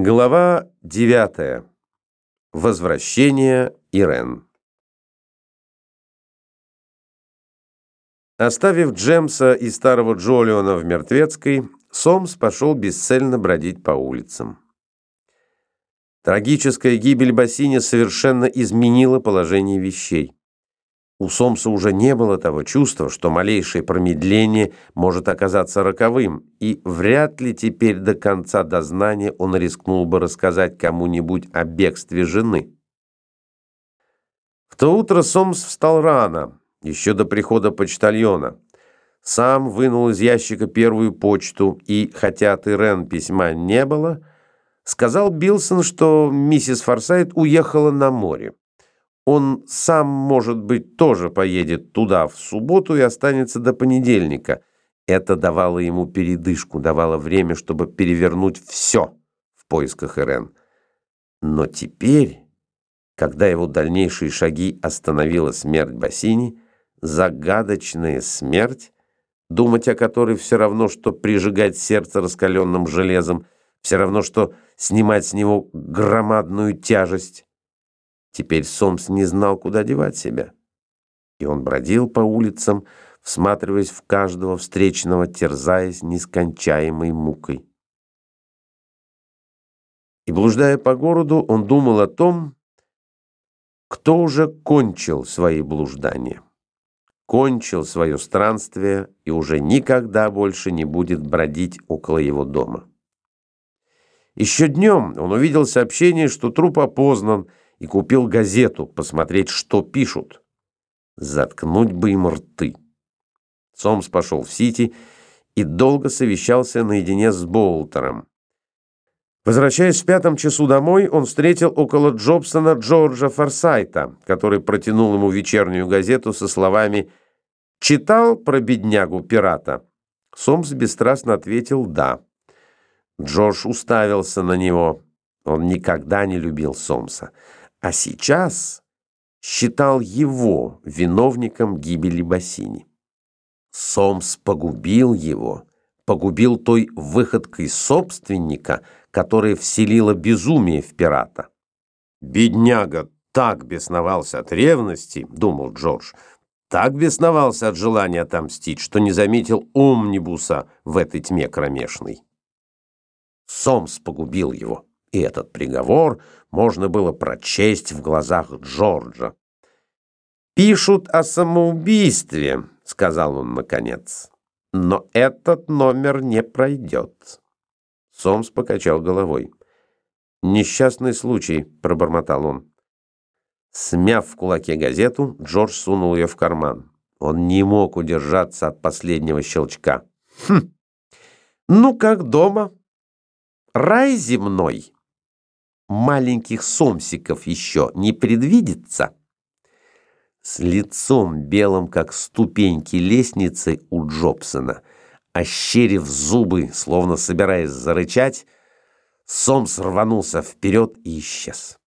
Глава 9. Возвращение Ирен. Оставив Джемса и старого Джолиона в Мертвецкой, Сомс пошел бесцельно бродить по улицам. Трагическая гибель Бассини совершенно изменила положение вещей. У Сомса уже не было того чувства, что малейшее промедление может оказаться роковым, и вряд ли теперь до конца дознания он рискнул бы рассказать кому-нибудь о бегстве жены. В то утро Сомс встал рано, еще до прихода почтальона. Сам вынул из ящика первую почту, и, хотя от Ирен письма не было, сказал Билсон, что миссис Форсайт уехала на море. Он сам, может быть, тоже поедет туда в субботу и останется до понедельника. Это давало ему передышку, давало время, чтобы перевернуть все в поисках Ирен. Но теперь, когда его дальнейшие шаги остановила смерть Бассини, загадочная смерть, думать о которой все равно, что прижигать сердце раскаленным железом, все равно, что снимать с него громадную тяжесть, Теперь Сомс не знал, куда девать себя. И он бродил по улицам, всматриваясь в каждого встречного, терзаясь нескончаемой мукой. И, блуждая по городу, он думал о том, кто уже кончил свои блуждания, кончил свое странствие и уже никогда больше не будет бродить около его дома. Еще днем он увидел сообщение, что труп опознан, и купил газету посмотреть, что пишут. Заткнуть бы им рты. Сомс пошел в Сити и долго совещался наедине с Болтером. Возвращаясь в пятом часу домой, он встретил около Джобсона Джорджа Форсайта, который протянул ему вечернюю газету со словами «Читал про беднягу-пирата?» Сомс бесстрастно ответил «да». Джордж уставился на него. Он никогда не любил Сомса а сейчас считал его виновником гибели Бассини. Сомс погубил его, погубил той выходкой собственника, которая вселила безумие в пирата. «Бедняга так бесновался от ревности», — думал Джордж, так бесновался от желания отомстить, что не заметил омнибуса в этой тьме кромешной. Сомс погубил его. И этот приговор можно было прочесть в глазах Джорджа. «Пишут о самоубийстве», — сказал он наконец. «Но этот номер не пройдет». Сомс покачал головой. «Несчастный случай», — пробормотал он. Смяв в кулаке газету, Джордж сунул ее в карман. Он не мог удержаться от последнего щелчка. «Хм! Ну, как дома? Рай земной!» Маленьких сомсиков еще не предвидится? С лицом белым, как ступеньки лестницы у Джобсона, ощерив зубы, словно собираясь зарычать, Сомс рванулся вперед и исчез.